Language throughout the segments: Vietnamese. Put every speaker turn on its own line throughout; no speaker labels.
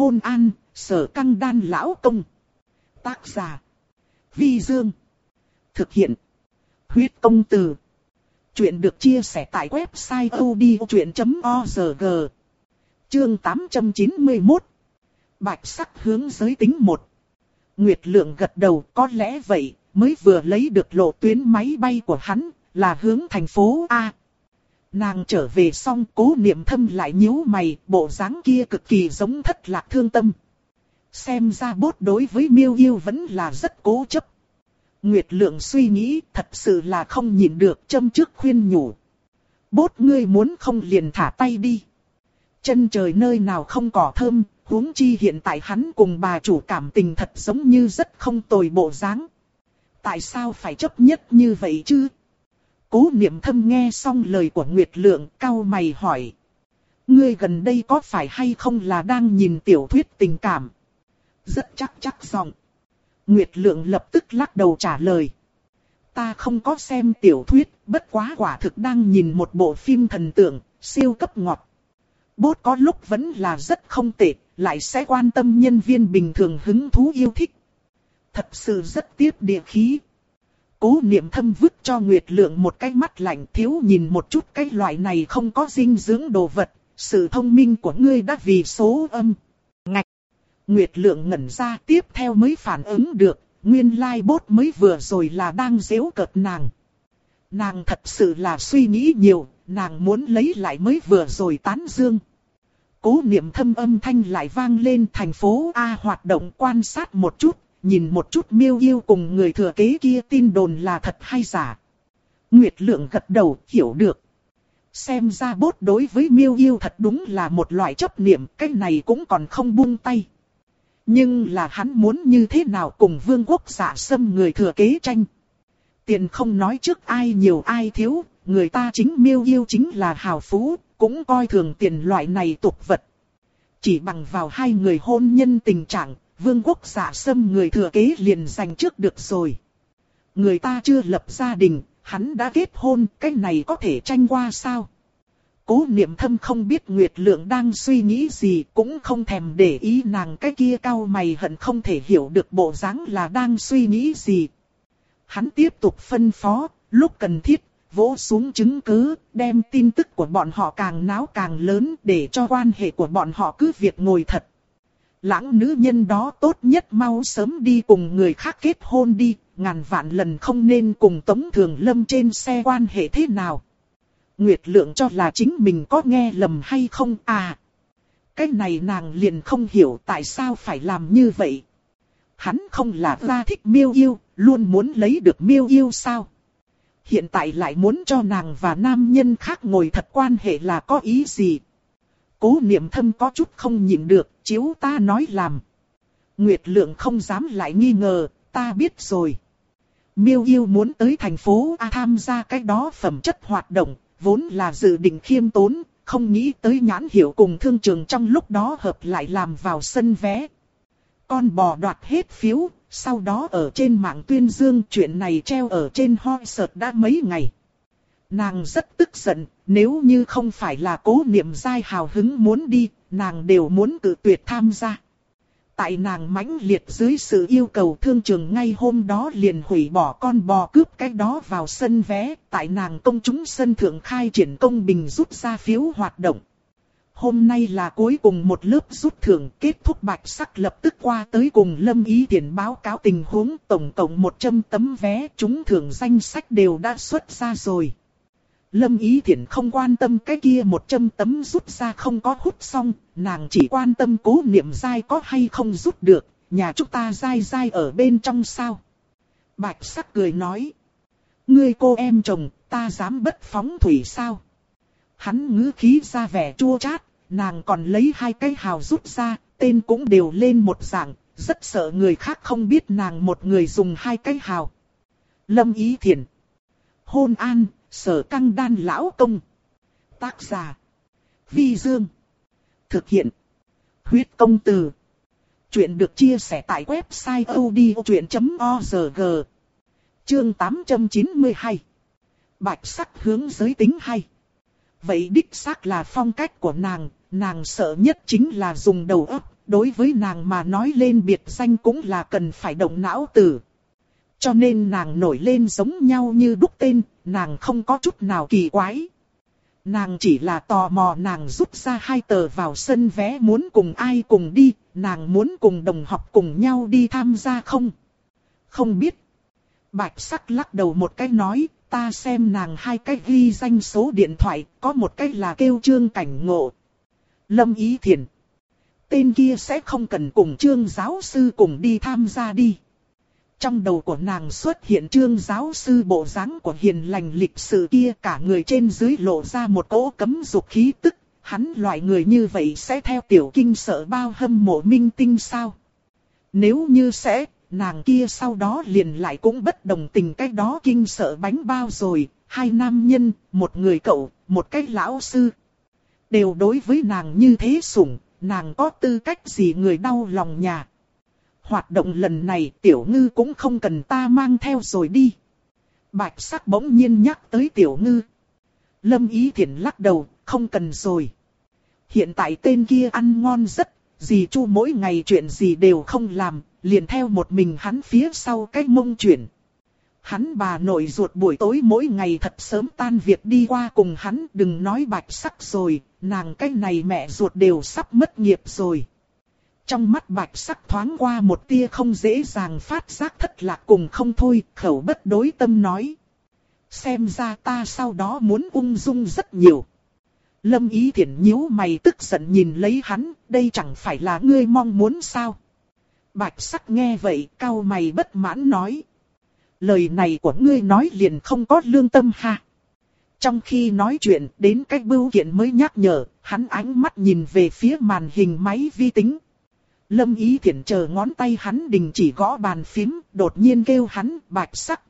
Hôn an, sở căng đan lão công. Tác giả. Vi Dương. Thực hiện. Huyết công từ. Chuyện được chia sẻ tại website odchuyện.org. Chương 891. Bạch sắc hướng giới tính một. Nguyệt lượng gật đầu có lẽ vậy, mới vừa lấy được lộ tuyến máy bay của hắn, là hướng thành phố A. Nàng trở về xong cố niệm thâm lại nhíu mày, bộ dáng kia cực kỳ giống thất lạc thương tâm. Xem ra bốt đối với miêu yêu vẫn là rất cố chấp. Nguyệt lượng suy nghĩ thật sự là không nhìn được châm trước khuyên nhủ. Bốt ngươi muốn không liền thả tay đi. Chân trời nơi nào không cỏ thơm, huống chi hiện tại hắn cùng bà chủ cảm tình thật giống như rất không tồi bộ dáng. Tại sao phải chấp nhất như vậy chứ? Cố niệm thâm nghe xong lời của Nguyệt Lượng cao mày hỏi. Ngươi gần đây có phải hay không là đang nhìn tiểu thuyết tình cảm? Rất chắc chắc giọng. Nguyệt Lượng lập tức lắc đầu trả lời. Ta không có xem tiểu thuyết, bất quá quả thực đang nhìn một bộ phim thần tượng, siêu cấp ngọt. Bốt có lúc vẫn là rất không tệ, lại sẽ quan tâm nhân viên bình thường hứng thú yêu thích. Thật sự rất tiếp địa khí. Cố niệm thâm vứt cho Nguyệt Lượng một cái mắt lạnh thiếu nhìn một chút cái loại này không có dinh dưỡng đồ vật, sự thông minh của ngươi đã vì số âm. Ngạch! Nguyệt Lượng ngẩn ra tiếp theo mới phản ứng được, nguyên lai like bốt mới vừa rồi là đang dễu cợt nàng. Nàng thật sự là suy nghĩ nhiều, nàng muốn lấy lại mới vừa rồi tán dương. Cố niệm thâm âm thanh lại vang lên thành phố A hoạt động quan sát một chút, nhìn một chút miêu yêu cùng người thừa kế kia tin đồn là thật hay giả. Nguyệt lượng gật đầu, hiểu được. Xem ra bốt đối với miêu yêu thật đúng là một loại chấp niệm, cái này cũng còn không buông tay. Nhưng là hắn muốn như thế nào cùng vương quốc giả xâm người thừa kế tranh. Tiền không nói trước ai nhiều ai thiếu, người ta chính miêu yêu chính là hào phú, cũng coi thường tiền loại này tục vật. Chỉ bằng vào hai người hôn nhân tình trạng, vương quốc giả xâm người thừa kế liền giành trước được rồi. Người ta chưa lập gia đình, hắn đã kết hôn, cái này có thể tranh qua sao? Cố niệm thâm không biết Nguyệt Lượng đang suy nghĩ gì, cũng không thèm để ý nàng cái kia cao mày hận không thể hiểu được bộ dáng là đang suy nghĩ gì. Hắn tiếp tục phân phó, lúc cần thiết, vỗ xuống chứng cứ, đem tin tức của bọn họ càng náo càng lớn để cho quan hệ của bọn họ cứ việc ngồi thật. Lãng nữ nhân đó tốt nhất mau sớm đi cùng người khác kết hôn đi, ngàn vạn lần không nên cùng Tống Thường Lâm trên xe quan hệ thế nào. Nguyệt lượng cho là chính mình có nghe lầm hay không à. Cái này nàng liền không hiểu tại sao phải làm như vậy. Hắn không là ra thích miêu yêu, luôn muốn lấy được miêu yêu sao. Hiện tại lại muốn cho nàng và nam nhân khác ngồi thật quan hệ là có ý gì. Cố niệm thâm có chút không nhịn được, chiếu ta nói làm. Nguyệt lượng không dám lại nghi ngờ, ta biết rồi. Miêu yêu muốn tới thành phố A tham gia cái đó phẩm chất hoạt động, vốn là dự định khiêm tốn, không nghĩ tới nhãn hiệu cùng thương trường trong lúc đó hợp lại làm vào sân vé. Con bò đoạt hết phiếu, sau đó ở trên mạng tuyên dương chuyện này treo ở trên hoi sợt đã mấy ngày. Nàng rất tức giận, nếu như không phải là cố niệm dai hào hứng muốn đi, nàng đều muốn cử tuyệt tham gia. Tại nàng mãnh liệt dưới sự yêu cầu thương trường ngay hôm đó liền hủy bỏ con bò cướp cái đó vào sân vé, tại nàng công chúng sân thượng khai triển công bình rút ra phiếu hoạt động. Hôm nay là cuối cùng một lớp rút thưởng kết thúc bạch sắc lập tức qua tới cùng lâm ý tiền báo cáo tình huống tổng cộng 100 tấm vé chúng thưởng danh sách đều đã xuất ra rồi. Lâm Ý Thiển không quan tâm cái kia một châm tấm rút ra không có hút xong, nàng chỉ quan tâm cố niệm dai có hay không rút được, nhà chúng ta dai dai ở bên trong sao. Bạch sắc cười nói. Ngươi cô em chồng, ta dám bất phóng thủy sao? Hắn ngữ khí ra vẻ chua chát, nàng còn lấy hai cái hào rút ra, tên cũng đều lên một dạng, rất sợ người khác không biết nàng một người dùng hai cái hào. Lâm Ý Thiển. Hôn an, Sở căng đan lão công. Tác giả. Vi Dương. Thực hiện. Huyết công từ. Chuyện được chia sẻ tại website odchuyện.org. Chương 892. Bạch sắc hướng giới tính hay. Vậy đích xác là phong cách của nàng, nàng sợ nhất chính là dùng đầu óc, đối với nàng mà nói lên biệt danh cũng là cần phải động não tử. Cho nên nàng nổi lên giống nhau như đúc tên, nàng không có chút nào kỳ quái. Nàng chỉ là tò mò nàng rút ra hai tờ vào sân vé muốn cùng ai cùng đi, nàng muốn cùng đồng học cùng nhau đi tham gia không? Không biết. Bạch sắc lắc đầu một cái nói, ta xem nàng hai cái ghi danh số điện thoại, có một cái là kêu trương cảnh ngộ. Lâm ý thiền. Tên kia sẽ không cần cùng trương giáo sư cùng đi tham gia đi. Trong đầu của nàng xuất hiện trương giáo sư bộ dáng của hiền lành lịch sự kia cả người trên dưới lộ ra một cỗ cấm dục khí tức. Hắn loại người như vậy sẽ theo tiểu kinh sợ bao hâm mộ minh tinh sao? Nếu như sẽ, nàng kia sau đó liền lại cũng bất đồng tình cái đó kinh sợ bánh bao rồi. Hai nam nhân, một người cậu, một cái lão sư. Đều đối với nàng như thế sủng, nàng có tư cách gì người đau lòng nhà. Hoạt động lần này tiểu ngư cũng không cần ta mang theo rồi đi. Bạch sắc bỗng nhiên nhắc tới tiểu ngư. Lâm ý thiện lắc đầu, không cần rồi. Hiện tại tên kia ăn ngon rất, dì chu mỗi ngày chuyện gì đều không làm, liền theo một mình hắn phía sau cái mông chuyển. Hắn bà nội ruột buổi tối mỗi ngày thật sớm tan việc đi qua cùng hắn đừng nói bạch sắc rồi, nàng cái này mẹ ruột đều sắp mất nghiệp rồi. Trong mắt bạch sắc thoáng qua một tia không dễ dàng phát giác thất lạc cùng không thôi, khẩu bất đối tâm nói. Xem ra ta sau đó muốn ung dung rất nhiều. Lâm ý thiện nhíu mày tức giận nhìn lấy hắn, đây chẳng phải là ngươi mong muốn sao. Bạch sắc nghe vậy, cao mày bất mãn nói. Lời này của ngươi nói liền không có lương tâm ha. Trong khi nói chuyện, đến cách bưu kiện mới nhắc nhở, hắn ánh mắt nhìn về phía màn hình máy vi tính. Lâm Ý Thiển chờ ngón tay hắn đình chỉ gõ bàn phím, đột nhiên kêu hắn bạch sắc.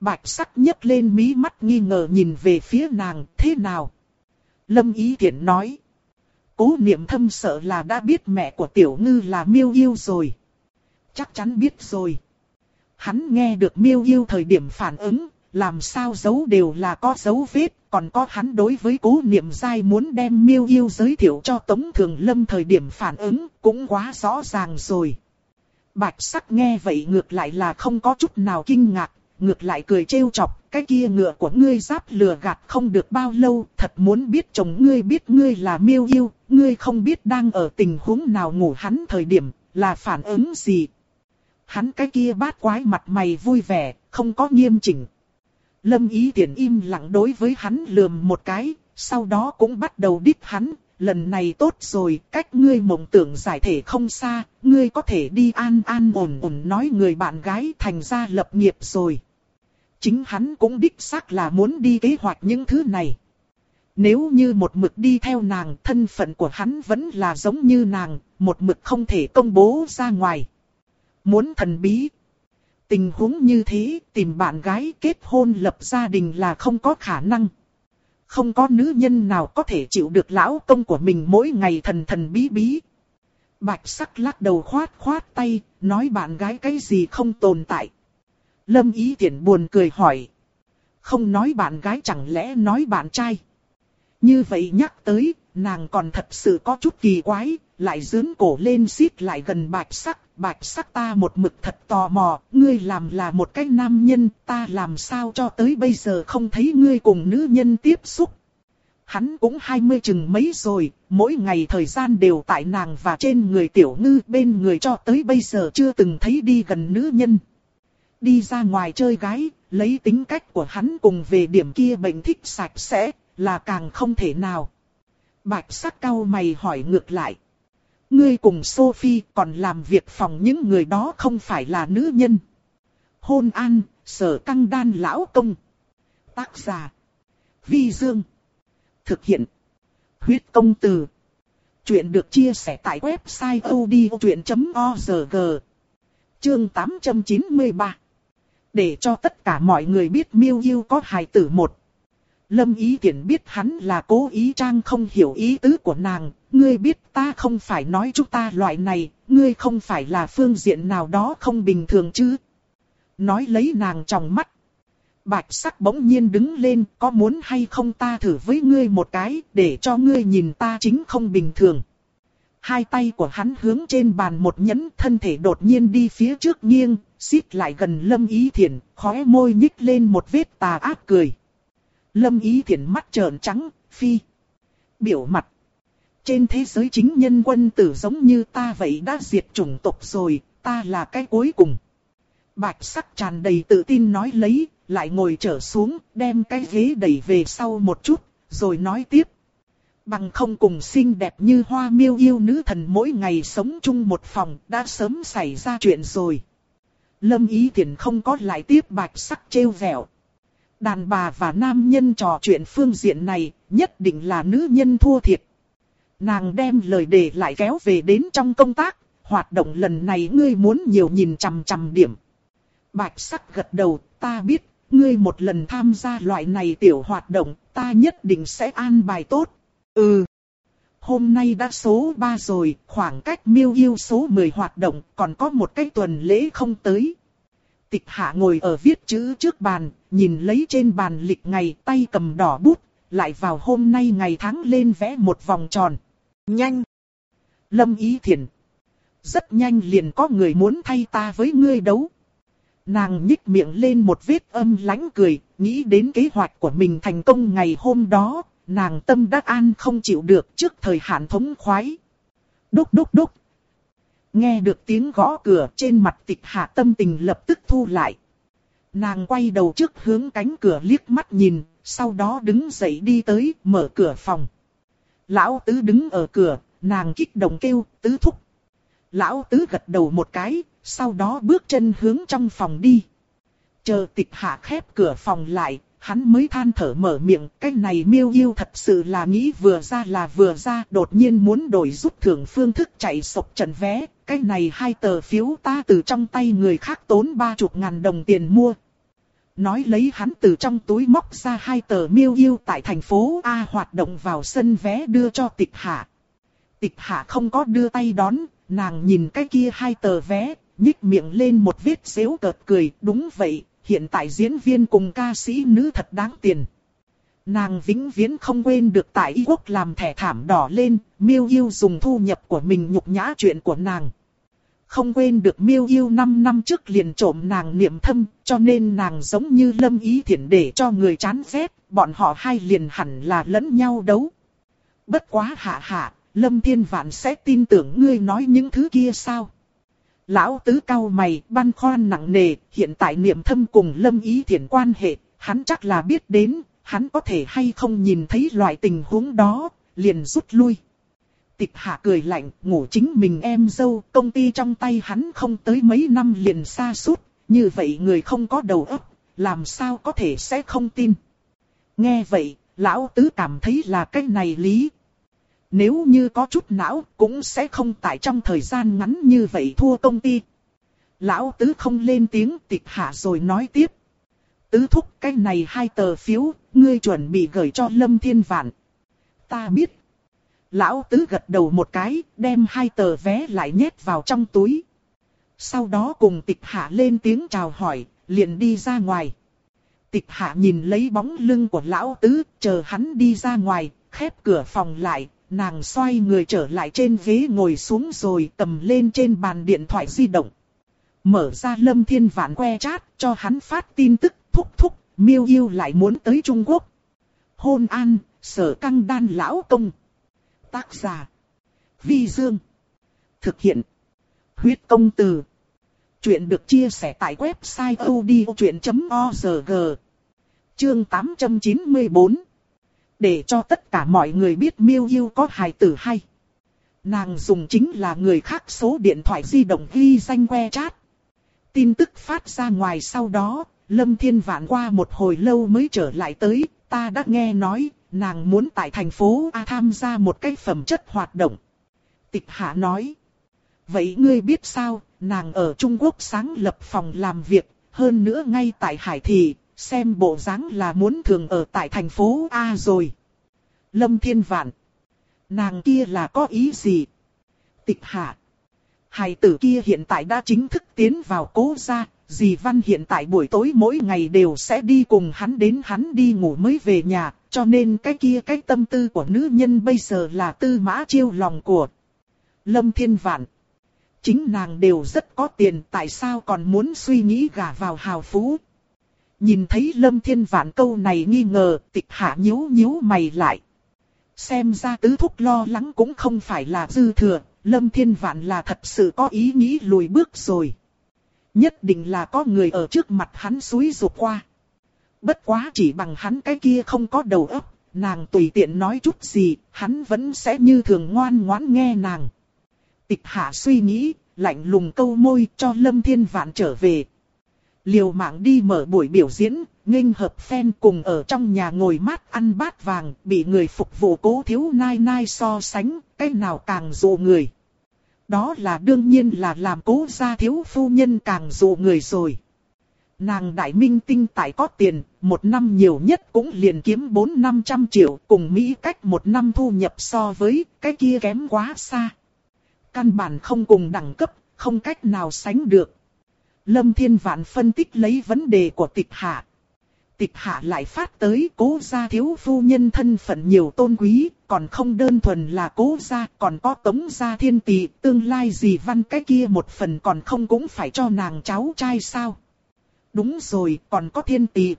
Bạch sắc nhấc lên mí mắt nghi ngờ nhìn về phía nàng, thế nào? Lâm Ý Thiển nói. Cố niệm thâm sợ là đã biết mẹ của tiểu ngư là miêu yêu rồi. Chắc chắn biết rồi. Hắn nghe được miêu yêu thời điểm phản ứng, làm sao giấu đều là có dấu vết, còn có hắn đối với cố niệm dai muốn đem miêu yêu giới thiệu cho Tống Thường Lâm thời điểm phản ứng, cũng quá rõ ràng rồi. Bạch sắc nghe vậy ngược lại là không có chút nào kinh ngạc, ngược lại cười trêu chọc, cái kia ngựa của ngươi giáp lừa gạt không được bao lâu, thật muốn biết chồng ngươi biết ngươi là miêu yêu, ngươi không biết đang ở tình huống nào ngủ hắn thời điểm, là phản ứng gì. Hắn cái kia bát quái mặt mày vui vẻ, không có nghiêm chỉnh, Lâm ý tiện im lặng đối với hắn lườm một cái, sau đó cũng bắt đầu đít hắn, lần này tốt rồi, cách ngươi mộng tưởng giải thể không xa, ngươi có thể đi an an ổn ổn nói người bạn gái thành ra lập nghiệp rồi. Chính hắn cũng đích xác là muốn đi kế hoạch những thứ này. Nếu như một mực đi theo nàng, thân phận của hắn vẫn là giống như nàng, một mực không thể công bố ra ngoài. Muốn thần bí, Tình huống như thế, tìm bạn gái kết hôn lập gia đình là không có khả năng. Không có nữ nhân nào có thể chịu được lão công của mình mỗi ngày thần thần bí bí. Bạch sắc lắc đầu khoát khoát tay, nói bạn gái cái gì không tồn tại. Lâm ý tiện buồn cười hỏi. Không nói bạn gái chẳng lẽ nói bạn trai. Như vậy nhắc tới, nàng còn thật sự có chút kỳ quái, lại dướn cổ lên xít lại gần bạch sắc, bạch sắc ta một mực thật tò mò, ngươi làm là một cái nam nhân, ta làm sao cho tới bây giờ không thấy ngươi cùng nữ nhân tiếp xúc. Hắn cũng hai mươi chừng mấy rồi, mỗi ngày thời gian đều tại nàng và trên người tiểu ngư bên người cho tới bây giờ chưa từng thấy đi gần nữ nhân. Đi ra ngoài chơi gái, lấy tính cách của hắn cùng về điểm kia bệnh thích sạch sẽ, là càng không thể nào. Bạch sắc cao mày hỏi ngược lại. Ngươi cùng Sophie còn làm việc phòng những người đó không phải là nữ nhân. Hôn an, sở căng đan lão công. Tác giả. Vi Dương. Thực hiện. Huyết công từ. Chuyện được chia sẻ tại website odchuyện.org. Chương 893. Để cho tất cả mọi người biết miêu yêu có hài tử một. Lâm Ý Tiễn biết hắn là cố ý trang không hiểu ý tứ của nàng, ngươi biết ta không phải nói chúng ta loại này, ngươi không phải là phương diện nào đó không bình thường chứ. Nói lấy nàng trong mắt. Bạch sắc bỗng nhiên đứng lên, có muốn hay không ta thử với ngươi một cái, để cho ngươi nhìn ta chính không bình thường. hai tay của hắn hướng trên bàn một nhấn thân thể đột nhiên đi phía trước nghiêng, xít lại gần Lâm Ý Thiển, khóe môi nhích lên một vết tà ác cười. Lâm Ý Thiển mắt trợn trắng, phi. Biểu mặt. Trên thế giới chính nhân quân tử giống như ta vậy đã diệt chủng tộc rồi, ta là cái cuối cùng. Bạch sắc tràn đầy tự tin nói lấy, lại ngồi trở xuống, đem cái ghế đẩy về sau một chút, rồi nói tiếp. Bằng không cùng xinh đẹp như hoa miêu yêu nữ thần mỗi ngày sống chung một phòng, đã sớm xảy ra chuyện rồi. Lâm Ý Thiển không có lại tiếp bạch sắc trêu vẹo. Đàn bà và nam nhân trò chuyện phương diện này, nhất định là nữ nhân thua thiệt. Nàng đem lời đề lại kéo về đến trong công tác, hoạt động lần này ngươi muốn nhiều nhìn chằm chằm điểm. Bạch sắc gật đầu, ta biết, ngươi một lần tham gia loại này tiểu hoạt động, ta nhất định sẽ an bài tốt. Ừ. Hôm nay đã số 3 rồi, khoảng cách miêu yêu số 10 hoạt động, còn có một cái tuần lễ không tới. Tịch hạ ngồi ở viết chữ trước bàn, nhìn lấy trên bàn lịch ngày tay cầm đỏ bút, lại vào hôm nay ngày tháng lên vẽ một vòng tròn. Nhanh! Lâm Ý Thiển. Rất nhanh liền có người muốn thay ta với ngươi đấu. Nàng nhích miệng lên một vết âm lãnh cười, nghĩ đến kế hoạch của mình thành công ngày hôm đó, nàng tâm đắc an không chịu được trước thời hạn thống khoái. Đúc đúc đúc. Nghe được tiếng gõ cửa trên mặt tịch hạ tâm tình lập tức thu lại. Nàng quay đầu trước hướng cánh cửa liếc mắt nhìn, sau đó đứng dậy đi tới, mở cửa phòng. Lão tứ đứng ở cửa, nàng kích động kêu, tứ thúc. Lão tứ gật đầu một cái, sau đó bước chân hướng trong phòng đi. Chờ tịch hạ khép cửa phòng lại, hắn mới than thở mở miệng, cái này miêu yêu thật sự là nghĩ vừa ra là vừa ra, đột nhiên muốn đổi rút thưởng phương thức chạy sộc trần vé, cái này hai tờ phiếu ta từ trong tay người khác tốn ba chục ngàn đồng tiền mua. Nói lấy hắn từ trong túi móc ra hai tờ miêu yêu tại thành phố A hoạt động vào sân vé đưa cho tịch hạ. Tịch hạ không có đưa tay đón, nàng nhìn cái kia hai tờ vé, nhích miệng lên một vết xéo cợt cười, đúng vậy, hiện tại diễn viên cùng ca sĩ nữ thật đáng tiền. Nàng vĩnh viễn không quên được tại Y quốc làm thẻ thảm đỏ lên, miêu yêu dùng thu nhập của mình nhục nhã chuyện của nàng. Không quên được miêu yêu 5 năm trước liền trộm nàng niệm thâm, cho nên nàng giống như lâm ý thiện để cho người chán ghét, bọn họ hai liền hẳn là lẫn nhau đấu. Bất quá hạ hạ, lâm thiên vạn sẽ tin tưởng ngươi nói những thứ kia sao? Lão tứ cao mày, băn khoăn nặng nề, hiện tại niệm thâm cùng lâm ý thiện quan hệ, hắn chắc là biết đến, hắn có thể hay không nhìn thấy loại tình huống đó, liền rút lui. Tịch hạ cười lạnh, ngủ chính mình em dâu, công ty trong tay hắn không tới mấy năm liền xa suốt, như vậy người không có đầu óc, làm sao có thể sẽ không tin. Nghe vậy, lão tứ cảm thấy là cái này lý, nếu như có chút não cũng sẽ không tại trong thời gian ngắn như vậy thua công ty. Lão tứ không lên tiếng tịch hạ rồi nói tiếp. Tứ thúc cái này hai tờ phiếu, ngươi chuẩn bị gửi cho Lâm Thiên Vạn. Ta biết. Lão tứ gật đầu một cái, đem hai tờ vé lại nhét vào trong túi. Sau đó cùng tịch hạ lên tiếng chào hỏi, liền đi ra ngoài. Tịch hạ nhìn lấy bóng lưng của lão tứ, chờ hắn đi ra ngoài, khép cửa phòng lại, nàng xoay người trở lại trên ghế ngồi xuống rồi cầm lên trên bàn điện thoại di động. Mở ra lâm thiên vạn que chat cho hắn phát tin tức thúc thúc, miêu yêu lại muốn tới Trung Quốc. Hôn an, sở căng đan lão công. Tác giả. Vi Dương. Thực hiện. Huyết công từ. Chuyện được chia sẻ tại website odchuyện.org. Chương 894 để cho tất cả mọi người biết miêu yêu có hài tử hay. Nàng dùng chính là người khác số điện thoại di động ghi danh que chat. Tin tức phát ra ngoài sau đó, Lâm Thiên Vạn qua một hồi lâu mới trở lại tới, ta đã nghe nói, nàng muốn tại thành phố A tham gia một cái phẩm chất hoạt động. Tịch Hạ nói, vậy ngươi biết sao, nàng ở Trung Quốc sáng lập phòng làm việc, hơn nữa ngay tại Hải Thị, xem bộ dáng là muốn thường ở tại thành phố A rồi. Lâm Thiên Vạn. Nàng kia là có ý gì? Tịch hạ. Hài tử kia hiện tại đã chính thức tiến vào cố gia, dì Văn hiện tại buổi tối mỗi ngày đều sẽ đi cùng hắn đến hắn đi ngủ mới về nhà, cho nên cái kia cái tâm tư của nữ nhân bây giờ là tư mã chiêu lòng của. Lâm Thiên Vạn. Chính nàng đều rất có tiền, tại sao còn muốn suy nghĩ gả vào hào phú? Nhìn thấy Lâm Thiên Vạn câu này nghi ngờ, tịch hạ nhíu nhíu mày lại. Xem ra tứ thúc lo lắng cũng không phải là dư thừa, Lâm Thiên Vạn là thật sự có ý nghĩ lùi bước rồi. Nhất định là có người ở trước mặt hắn suối rụt qua. Bất quá chỉ bằng hắn cái kia không có đầu óc, nàng tùy tiện nói chút gì, hắn vẫn sẽ như thường ngoan ngoãn nghe nàng. Tịch hạ suy nghĩ, lạnh lùng câu môi cho Lâm Thiên Vạn trở về. Liều mạng đi mở buổi biểu diễn, nghênh hợp fan cùng ở trong nhà ngồi mát ăn bát vàng, bị người phục vụ cố thiếu nai nai so sánh, cái nào càng dụ người. Đó là đương nhiên là làm cố gia thiếu phu nhân càng dụ người rồi. Nàng đại minh tinh tại có tiền, một năm nhiều nhất cũng liền kiếm 4-500 triệu, cùng Mỹ cách một năm thu nhập so với cái kia kém quá xa. Căn bản không cùng đẳng cấp, không cách nào sánh được. Lâm Thiên Vạn phân tích lấy vấn đề của tịch hạ. Tịch hạ lại phát tới cố gia thiếu phu nhân thân phận nhiều tôn quý, còn không đơn thuần là cố gia, còn có tống gia thiên tỷ, tương lai gì văn cái kia một phần còn không cũng phải cho nàng cháu trai sao. Đúng rồi, còn có thiên tỷ.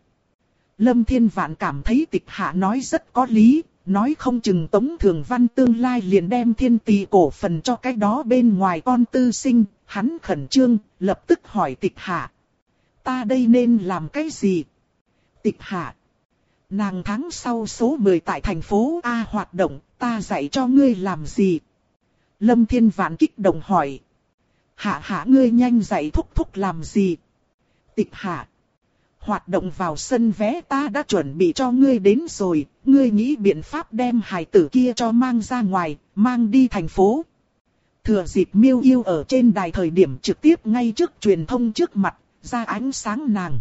Lâm Thiên Vạn cảm thấy tịch hạ nói rất có lý, nói không chừng Tống Thường Văn tương lai liền đem thiên tỷ cổ phần cho cái đó bên ngoài con tư sinh, hắn khẩn trương, lập tức hỏi tịch hạ. Ta đây nên làm cái gì? Tịch hạ. Nàng tháng sau số 10 tại thành phố A hoạt động, ta dạy cho ngươi làm gì? Lâm Thiên Vạn kích động hỏi. Hạ hạ ngươi nhanh dạy thúc thúc làm gì? Tịch hạ. Hoạt động vào sân vé ta đã chuẩn bị cho ngươi đến rồi, ngươi nghĩ biện pháp đem hài tử kia cho mang ra ngoài, mang đi thành phố. Thừa dịp miêu yêu ở trên đài thời điểm trực tiếp ngay trước truyền thông trước mặt, ra ánh sáng nàng.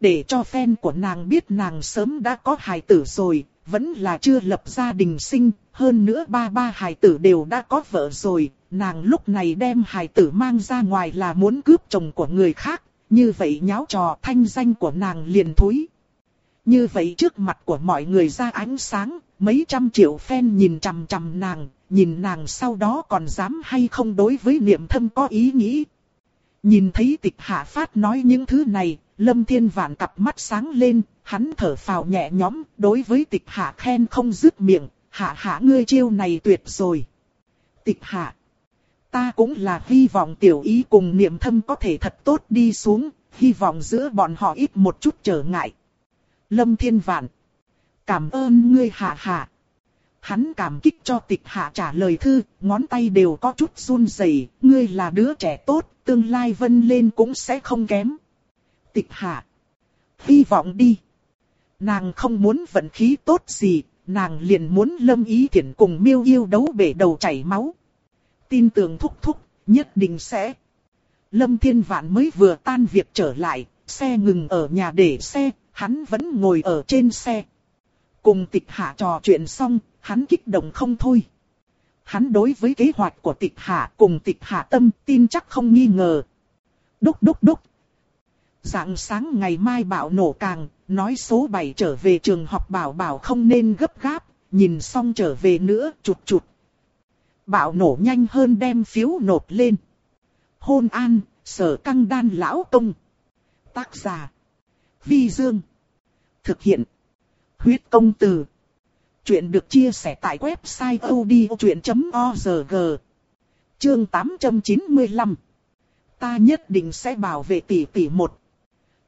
Để cho fan của nàng biết nàng sớm đã có hài tử rồi, vẫn là chưa lập gia đình sinh, hơn nữa ba ba hài tử đều đã có vợ rồi, nàng lúc này đem hài tử mang ra ngoài là muốn cướp chồng của người khác, như vậy nháo trò thanh danh của nàng liền thối. Như vậy trước mặt của mọi người ra ánh sáng, mấy trăm triệu fan nhìn chằm chằm nàng, nhìn nàng sau đó còn dám hay không đối với niệm thâm có ý nghĩ. Nhìn thấy tịch hạ phát nói những thứ này, lâm thiên vạn cặp mắt sáng lên, hắn thở phào nhẹ nhõm, đối với tịch hạ khen không dứt miệng, hạ hạ ngươi chiêu này tuyệt rồi. Tịch hạ, ta cũng là hy vọng tiểu ý cùng niệm thâm có thể thật tốt đi xuống, hy vọng giữa bọn họ ít một chút trở ngại. Lâm thiên vạn, cảm ơn ngươi hạ hạ. Hắn cảm kích cho tịch hạ trả lời thư, ngón tay đều có chút run rẩy. ngươi là đứa trẻ tốt, tương lai vân lên cũng sẽ không kém. Tịch hạ, hy vọng đi. Nàng không muốn vận khí tốt gì, nàng liền muốn lâm ý thiện cùng miêu yêu đấu bể đầu chảy máu. Tin tưởng thúc thúc, nhất định sẽ. Lâm Thiên Vạn mới vừa tan việc trở lại, xe ngừng ở nhà để xe, hắn vẫn ngồi ở trên xe. Cùng tịch hạ trò chuyện xong, hắn kích động không thôi. Hắn đối với kế hoạch của tịch hạ cùng tịch hạ tâm tin chắc không nghi ngờ. Đúc đúc đúc. Dạng sáng ngày mai bảo nổ càng, nói số 7 trở về trường học bảo bảo không nên gấp gáp, nhìn xong trở về nữa, chụt chụt bạo nổ nhanh hơn đem phiếu nộp lên. Hôn an, sở căng đan lão công. Tác giả. Vi Dương. Thực hiện. Huyết công từ. Chuyện được chia sẻ tại website odchuyện.org. Chương 895. Ta nhất định sẽ bảo vệ tỷ tỷ một.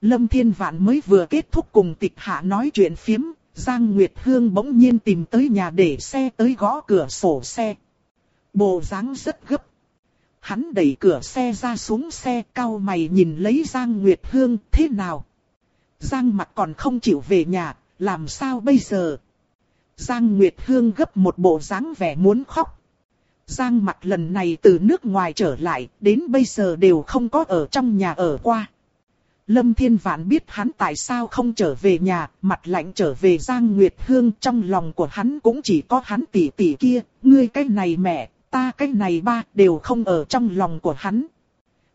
Lâm Thiên Vạn mới vừa kết thúc cùng tịch hạ nói chuyện phiếm, Giang Nguyệt Hương bỗng nhiên tìm tới nhà để xe tới gõ cửa sổ xe. Bộ dáng rất gấp. Hắn đẩy cửa xe ra xuống xe cao mày nhìn lấy Giang Nguyệt Hương thế nào. Giang mặt còn không chịu về nhà, làm sao bây giờ? Giang Nguyệt Hương gấp một bộ dáng vẻ muốn khóc. Giang mặt lần này từ nước ngoài trở lại, đến bây giờ đều không có ở trong nhà ở qua. Lâm Thiên Vạn biết hắn tại sao không trở về nhà, mặt lạnh trở về Giang Nguyệt Hương trong lòng của hắn cũng chỉ có hắn tỷ tỷ kia, ngươi cái này mẹ, ta cái này ba, đều không ở trong lòng của hắn.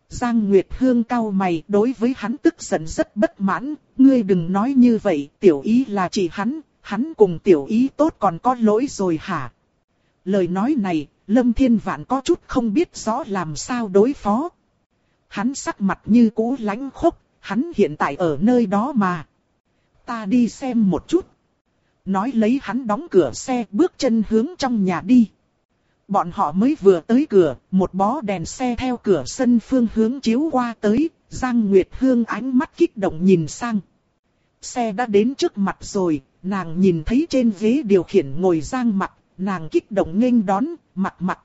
Giang Nguyệt Hương cao mày đối với hắn tức giận rất bất mãn, ngươi đừng nói như vậy, tiểu ý là chỉ hắn, hắn cùng tiểu ý tốt còn có lỗi rồi hả? Lời nói này, Lâm Thiên Vạn có chút không biết rõ làm sao đối phó. Hắn sắc mặt như cũ lãnh khốc, hắn hiện tại ở nơi đó mà. Ta đi xem một chút. Nói lấy hắn đóng cửa xe bước chân hướng trong nhà đi. Bọn họ mới vừa tới cửa, một bó đèn xe theo cửa sân phương hướng chiếu qua tới, Giang Nguyệt Hương ánh mắt kích động nhìn sang. Xe đã đến trước mặt rồi, nàng nhìn thấy trên ghế điều khiển ngồi Giang Mặc, nàng kích động nghênh đón, mặt mặt.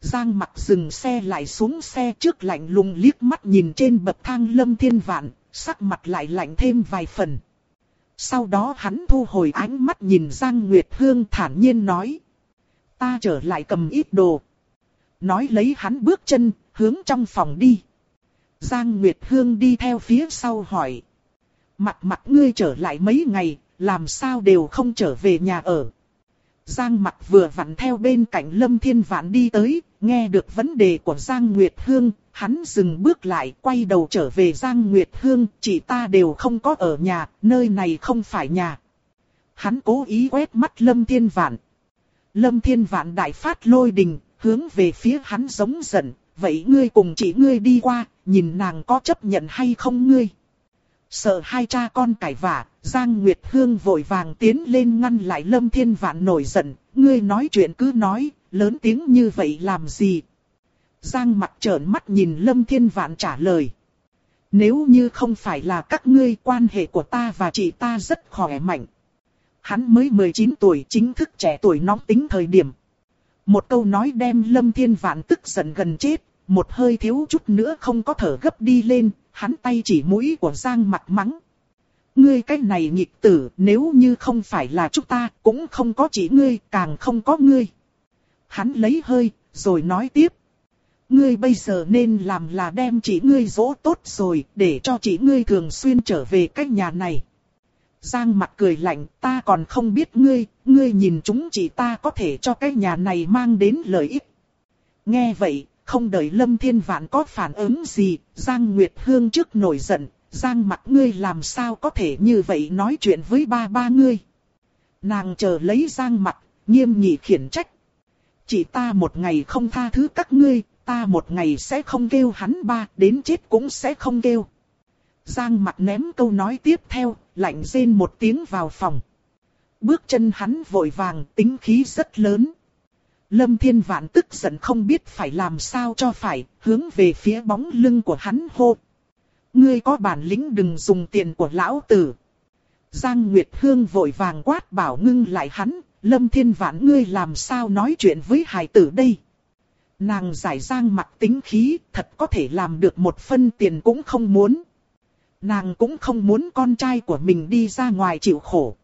Giang Mặc dừng xe lại xuống xe trước lạnh lùng liếc mắt nhìn trên bậc thang lâm thiên vạn, sắc mặt lại lạnh thêm vài phần. Sau đó hắn thu hồi ánh mắt nhìn Giang Nguyệt Hương thản nhiên nói. Ta trở lại cầm ít đồ. Nói lấy hắn bước chân, hướng trong phòng đi. Giang Nguyệt Hương đi theo phía sau hỏi. Mặt mặt ngươi trở lại mấy ngày, làm sao đều không trở về nhà ở. Giang mặt vừa vặn theo bên cạnh Lâm Thiên Vạn đi tới, nghe được vấn đề của Giang Nguyệt Hương, hắn dừng bước lại, quay đầu trở về Giang Nguyệt Hương, chỉ ta đều không có ở nhà, nơi này không phải nhà. Hắn cố ý quét mắt Lâm Thiên Vạn. Lâm Thiên Vạn đại phát lôi đình, hướng về phía hắn giống giận, vậy ngươi cùng chỉ ngươi đi qua, nhìn nàng có chấp nhận hay không ngươi. Sợ hai cha con cãi vả, Giang Nguyệt Hương vội vàng tiến lên ngăn lại Lâm Thiên Vạn nổi giận, ngươi nói chuyện cứ nói, lớn tiếng như vậy làm gì. Giang mặt trợn mắt nhìn Lâm Thiên Vạn trả lời. Nếu như không phải là các ngươi quan hệ của ta và chị ta rất khỏe mạnh. Hắn mới 19 tuổi chính thức trẻ tuổi nóng tính thời điểm. Một câu nói đem Lâm Thiên Vạn tức giận gần chết, một hơi thiếu chút nữa không có thở gấp đi lên, hắn tay chỉ mũi của Giang mặt mắng. Ngươi cái này nghịch tử, nếu như không phải là chúng ta, cũng không có chỉ ngươi, càng không có ngươi. Hắn lấy hơi, rồi nói tiếp. Ngươi bây giờ nên làm là đem chỉ ngươi dỗ tốt rồi, để cho chỉ ngươi thường xuyên trở về cái nhà này. Giang mặt cười lạnh, ta còn không biết ngươi, ngươi nhìn chúng chỉ ta có thể cho cái nhà này mang đến lợi ích. Nghe vậy, không đợi Lâm Thiên Vạn có phản ứng gì, Giang Nguyệt Hương trước nổi giận, Giang mặt ngươi làm sao có thể như vậy nói chuyện với ba ba ngươi. Nàng chờ lấy Giang mặt, nghiêm nghị khiển trách. Chỉ ta một ngày không tha thứ các ngươi, ta một ngày sẽ không kêu hắn ba, đến chết cũng sẽ không kêu. Giang mặt ném câu nói tiếp theo, lạnh rên một tiếng vào phòng. Bước chân hắn vội vàng, tính khí rất lớn. Lâm Thiên Vạn tức giận không biết phải làm sao cho phải, hướng về phía bóng lưng của hắn hô. Ngươi có bản lĩnh đừng dùng tiền của lão tử. Giang Nguyệt Hương vội vàng quát bảo ngưng lại hắn, Lâm Thiên Vạn ngươi làm sao nói chuyện với hài tử đây. Nàng giải giang mặt tính khí, thật có thể làm được một phân tiền cũng không muốn. Nàng cũng không muốn con trai của mình đi ra ngoài chịu khổ.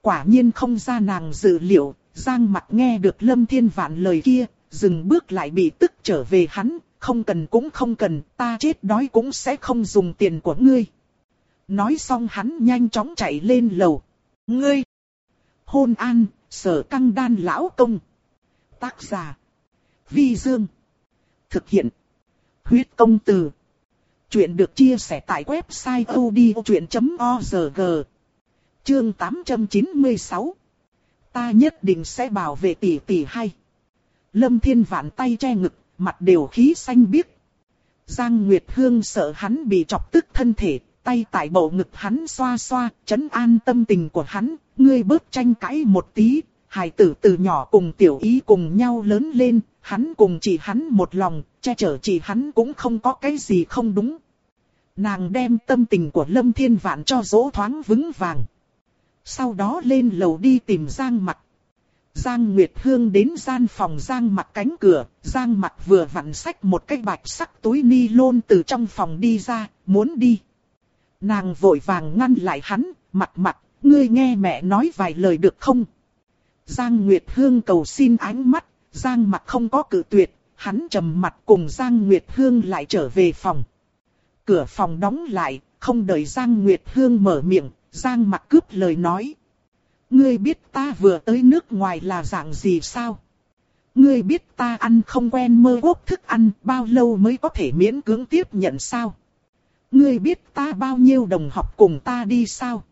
Quả nhiên không ra nàng dự liệu, Giang mặt nghe được Lâm Thiên Vạn lời kia, dừng bước lại bị tức trở về hắn, không cần cũng không cần, ta chết đói cũng sẽ không dùng tiền của ngươi. Nói xong hắn nhanh chóng chạy lên lầu. Ngươi! Hôn an, sở căng đan lão công. Tác giả. Vi Dương. Thực hiện. Huyết công từ. Chuyện được chia sẻ tại website odchuyện.org. Chương 896. Ta nhất định sẽ bảo vệ tỷ tỷ hay. Lâm Thiên Vạn tay che ngực, mặt đều khí xanh biếc. Giang Nguyệt Hương sợ hắn bị chọc tức thân thể, tay tại bộ ngực hắn xoa xoa, chấn an tâm tình của hắn, ngươi bớt tranh cãi một tí, hài tử từ nhỏ cùng tiểu ý cùng nhau lớn lên, hắn cùng chỉ hắn một lòng, che chở chỉ hắn cũng không có cái gì không đúng. Nàng đem tâm tình của Lâm Thiên Vạn cho dỗ thoáng vững vàng. Sau đó lên lầu đi tìm Giang Mặc. Giang Nguyệt Hương đến gian phòng Giang Mặc cánh cửa, Giang Mặc vừa vặn xách một cái bạch sắc túi ni lôn từ trong phòng đi ra, muốn đi. Nàng vội vàng ngăn lại hắn, mặt mặt, ngươi nghe mẹ nói vài lời được không? Giang Nguyệt Hương cầu xin ánh mắt, Giang Mặc không có cự tuyệt, hắn trầm mặt cùng Giang Nguyệt Hương lại trở về phòng. Cửa phòng đóng lại, không đợi Giang Nguyệt Hương mở miệng, Giang mặc cướp lời nói. Ngươi biết ta vừa tới nước ngoài là dạng gì sao? Ngươi biết ta ăn không quen mơ quốc thức ăn bao lâu mới có thể miễn cưỡng tiếp nhận sao? Ngươi biết ta bao nhiêu đồng học cùng ta đi sao?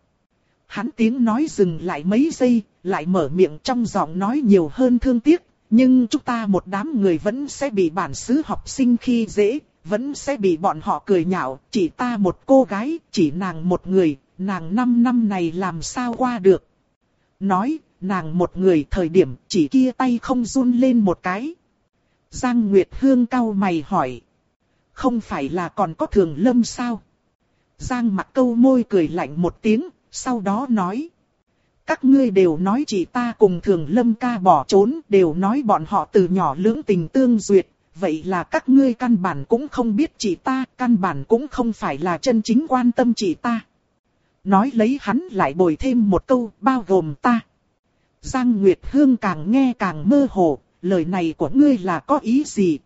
Hắn tiếng nói dừng lại mấy giây, lại mở miệng trong giọng nói nhiều hơn thương tiếc, Nhưng chúng ta một đám người vẫn sẽ bị bản xứ học sinh khi dễ, vẫn sẽ bị bọn họ cười nhạo, chỉ ta một cô gái, chỉ nàng một người, nàng năm năm này làm sao qua được. Nói, nàng một người thời điểm chỉ kia tay không run lên một cái. Giang Nguyệt Hương cau mày hỏi. Không phải là còn có thường lâm sao? Giang mặt câu môi cười lạnh một tiếng, sau đó nói. Các ngươi đều nói chỉ ta cùng thường lâm ca bỏ trốn, đều nói bọn họ từ nhỏ lưỡng tình tương duyệt. Vậy là các ngươi căn bản cũng không biết chị ta, căn bản cũng không phải là chân chính quan tâm chị ta. Nói lấy hắn lại bồi thêm một câu, bao gồm ta. Giang Nguyệt Hương càng nghe càng mơ hồ, lời này của ngươi là có ý gì?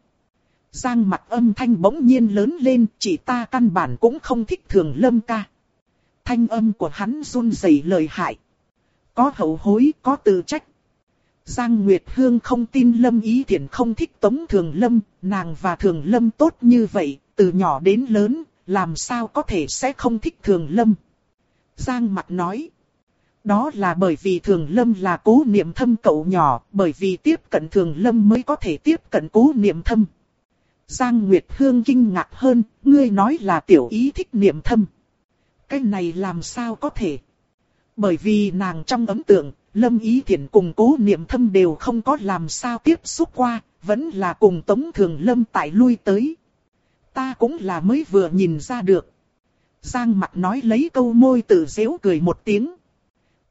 Giang mặt âm thanh bỗng nhiên lớn lên, chị ta căn bản cũng không thích thường lâm ca. Thanh âm của hắn run rẩy lời hại. Có hậu hối, có tự trách. Giang Nguyệt Hương không tin Lâm Ý Thiển không thích Tống Thường Lâm, nàng và Thường Lâm tốt như vậy, từ nhỏ đến lớn, làm sao có thể sẽ không thích Thường Lâm. Giang Mặt nói. Đó là bởi vì Thường Lâm là cố niệm thâm cậu nhỏ, bởi vì tiếp cận Thường Lâm mới có thể tiếp cận cố niệm thâm. Giang Nguyệt Hương kinh ngạc hơn, ngươi nói là tiểu ý thích niệm thâm. Cái này làm sao có thể? Bởi vì nàng trong ấn tượng, Lâm Ý Thiển cùng cố niệm thâm đều không có làm sao tiếp xúc qua, vẫn là cùng Tống Thường Lâm tại lui tới. Ta cũng là mới vừa nhìn ra được. Giang mặt nói lấy câu môi tự dễu cười một tiếng.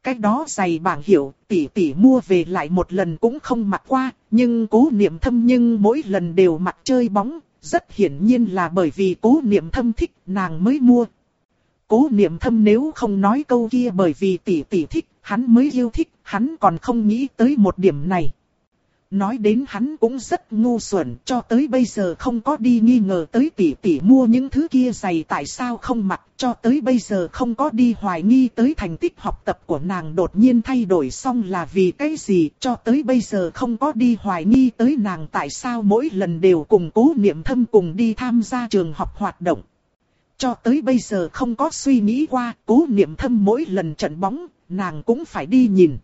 Cái đó giày bảng hiểu tỷ tỷ mua về lại một lần cũng không mặc qua, nhưng cố niệm thâm nhưng mỗi lần đều mặc chơi bóng, rất hiển nhiên là bởi vì cố niệm thâm thích nàng mới mua. Cố niệm thâm nếu không nói câu kia bởi vì tỷ tỷ thích, hắn mới yêu thích, hắn còn không nghĩ tới một điểm này. Nói đến hắn cũng rất ngu xuẩn, cho tới bây giờ không có đi nghi ngờ tới tỷ tỷ mua những thứ kia giày tại sao không mặc, cho tới bây giờ không có đi hoài nghi tới thành tích học tập của nàng đột nhiên thay đổi xong là vì cái gì, cho tới bây giờ không có đi hoài nghi tới nàng tại sao mỗi lần đều cùng cố niệm thâm cùng đi tham gia trường học hoạt động. Cho tới bây giờ không có suy nghĩ qua, cố niệm thâm mỗi lần trận bóng, nàng cũng phải đi nhìn.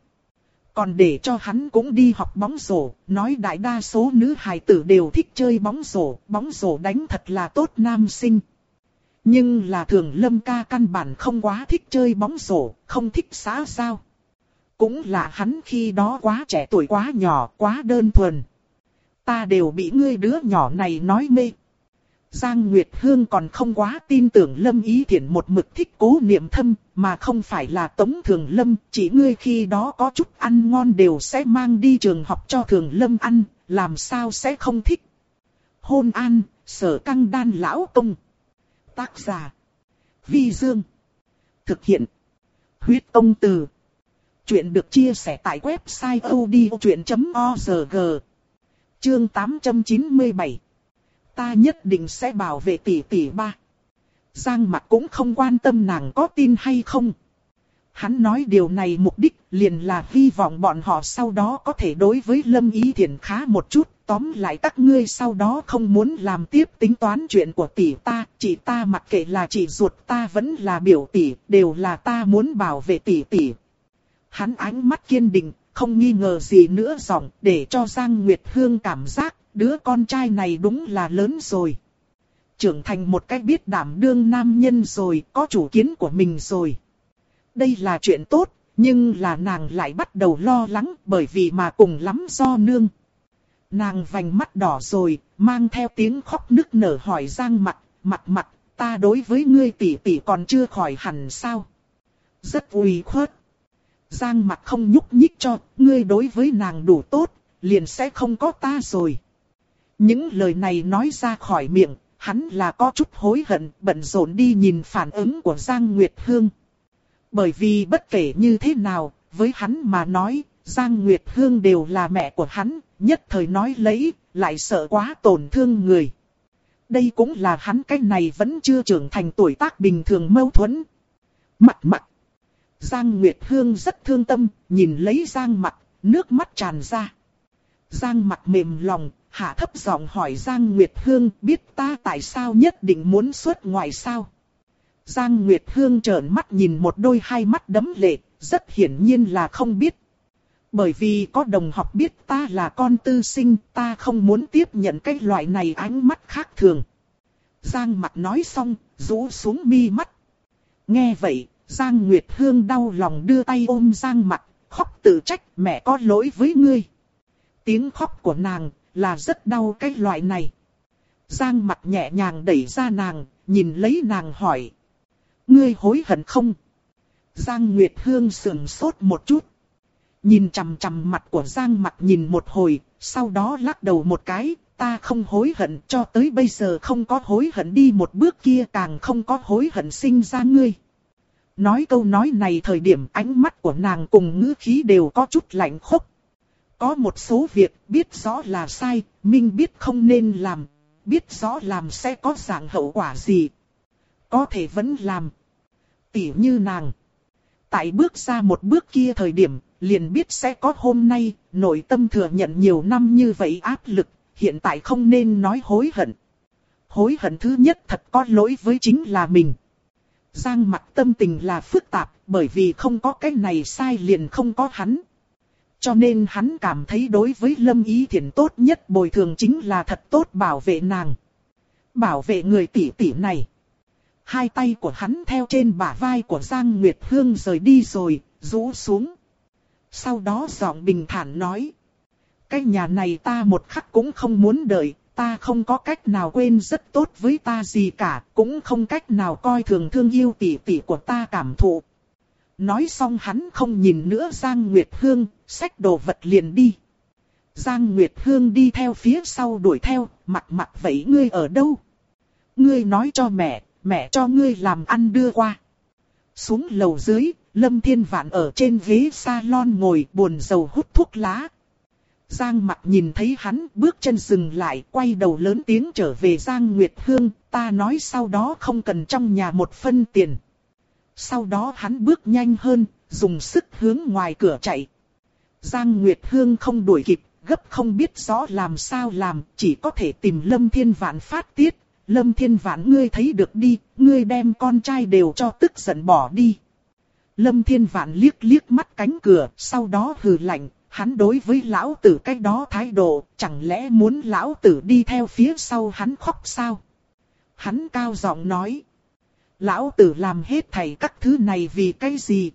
Còn để cho hắn cũng đi học bóng rổ, nói đại đa số nữ hài tử đều thích chơi bóng rổ, bóng rổ đánh thật là tốt nam sinh. Nhưng là thường lâm ca căn bản không quá thích chơi bóng rổ, không thích xã giao. Cũng là hắn khi đó quá trẻ tuổi quá nhỏ, quá đơn thuần. Ta đều bị ngươi đứa nhỏ này nói mê. Giang Nguyệt Hương còn không quá tin tưởng Lâm Ý Thiển một mực thích cố niệm thâm, mà không phải là Tống Thường Lâm, chỉ ngươi khi đó có chút ăn ngon đều sẽ mang đi trường học cho Thường Lâm ăn, làm sao sẽ không thích. Hôn an, sở căng đan lão công. Tác giả. Vi Dương. Thực hiện. Huyết công từ. Chuyện được chia sẻ tại website odchuyện.org. Chương 897 ta nhất định sẽ bảo vệ tỷ tỷ ba. Giang mặt cũng không quan tâm nàng có tin hay không. Hắn nói điều này mục đích liền là hy vọng bọn họ sau đó có thể đối với Lâm Ý Thiển khá một chút. Tóm lại các ngươi sau đó không muốn làm tiếp tính toán chuyện của tỷ ta, chỉ ta mặc kệ là chỉ ruột ta vẫn là biểu tỷ, đều là ta muốn bảo vệ tỷ tỷ. Hắn ánh mắt kiên định, không nghi ngờ gì nữa giọng để cho Giang Nguyệt Hương cảm giác đứa con trai này đúng là lớn rồi. Trưởng thành một cách biết đảm đương nam nhân rồi, có chủ kiến của mình rồi. Đây là chuyện tốt, nhưng là nàng lại bắt đầu lo lắng bởi vì mà cùng lắm do nương. Nàng vành mắt đỏ rồi, mang theo tiếng khóc nức nở hỏi Giang mặt, mặt mặt, ta đối với ngươi tỷ tỷ còn chưa khỏi hẳn sao? Rất uy khuất. Giang mặt không nhúc nhích cho, ngươi đối với nàng đủ tốt, liền sẽ không có ta rồi. Những lời này nói ra khỏi miệng, hắn là có chút hối hận, bận rộn đi nhìn phản ứng của Giang Nguyệt Hương. Bởi vì bất kể như thế nào, với hắn mà nói, Giang Nguyệt Hương đều là mẹ của hắn, nhất thời nói lấy, lại sợ quá tổn thương người. Đây cũng là hắn cái này vẫn chưa trưởng thành tuổi tác bình thường mâu thuẫn. Mặt mặt. Giang Nguyệt Hương rất thương tâm, nhìn lấy Giang mặt, nước mắt tràn ra. Giang mặt mềm lòng, hạ thấp giọng hỏi Giang Nguyệt Hương biết ta tại sao nhất định muốn xuất ngoại sao. Giang Nguyệt Hương trợn mắt nhìn một đôi hai mắt đấm lệ, rất hiển nhiên là không biết. Bởi vì có đồng học biết ta là con tư sinh, ta không muốn tiếp nhận cái loại này ánh mắt khác thường. Giang mặt nói xong, rũ xuống mi mắt. Nghe vậy, Giang Nguyệt Hương đau lòng đưa tay ôm Giang mặt, khóc tự trách mẹ có lỗi với ngươi. Tiếng khóc của nàng là rất đau cái loại này. Giang mặt nhẹ nhàng đẩy ra nàng, nhìn lấy nàng hỏi. Ngươi hối hận không? Giang Nguyệt Hương sườn sốt một chút. Nhìn chằm chằm mặt của Giang mặt nhìn một hồi, sau đó lắc đầu một cái, ta không hối hận cho tới bây giờ không có hối hận đi một bước kia càng không có hối hận sinh ra ngươi. Nói câu nói này thời điểm ánh mắt của nàng cùng ngữ khí đều có chút lạnh khốc. Có một số việc biết rõ là sai, minh biết không nên làm, biết rõ làm sẽ có dạng hậu quả gì. Có thể vẫn làm. Tỉ như nàng. Tại bước ra một bước kia thời điểm, liền biết sẽ có hôm nay, nội tâm thừa nhận nhiều năm như vậy áp lực, hiện tại không nên nói hối hận. Hối hận thứ nhất thật có lỗi với chính là mình. Giang mặt tâm tình là phức tạp, bởi vì không có cái này sai liền không có hắn. Cho nên hắn cảm thấy đối với Lâm Ý Thiển tốt nhất bồi thường chính là thật tốt bảo vệ nàng. Bảo vệ người tỷ tỷ này. Hai tay của hắn theo trên bả vai của Giang Nguyệt Hương rời đi rồi, rũ xuống. Sau đó giọng bình thản nói. Cái nhà này ta một khắc cũng không muốn đợi, ta không có cách nào quên rất tốt với ta gì cả, cũng không cách nào coi thường thương yêu tỷ tỷ của ta cảm thụ. Nói xong hắn không nhìn nữa Giang Nguyệt Hương, xách đồ vật liền đi. Giang Nguyệt Hương đi theo phía sau đuổi theo, mặt mặt vậy ngươi ở đâu? Ngươi nói cho mẹ, mẹ cho ngươi làm ăn đưa qua. Xuống lầu dưới, Lâm Thiên Vạn ở trên ghế salon ngồi buồn rầu hút thuốc lá. Giang mặt nhìn thấy hắn bước chân dừng lại quay đầu lớn tiếng trở về Giang Nguyệt Hương, ta nói sau đó không cần trong nhà một phân tiền. Sau đó hắn bước nhanh hơn, dùng sức hướng ngoài cửa chạy. Giang Nguyệt Hương không đuổi kịp, gấp không biết rõ làm sao làm, chỉ có thể tìm Lâm Thiên Vạn phát tiết. Lâm Thiên Vạn ngươi thấy được đi, ngươi đem con trai đều cho tức giận bỏ đi. Lâm Thiên Vạn liếc liếc mắt cánh cửa, sau đó hừ lạnh, hắn đối với lão tử cái đó thái độ, chẳng lẽ muốn lão tử đi theo phía sau hắn khóc sao? Hắn cao giọng nói. Lão tử làm hết thảy các thứ này vì cái gì?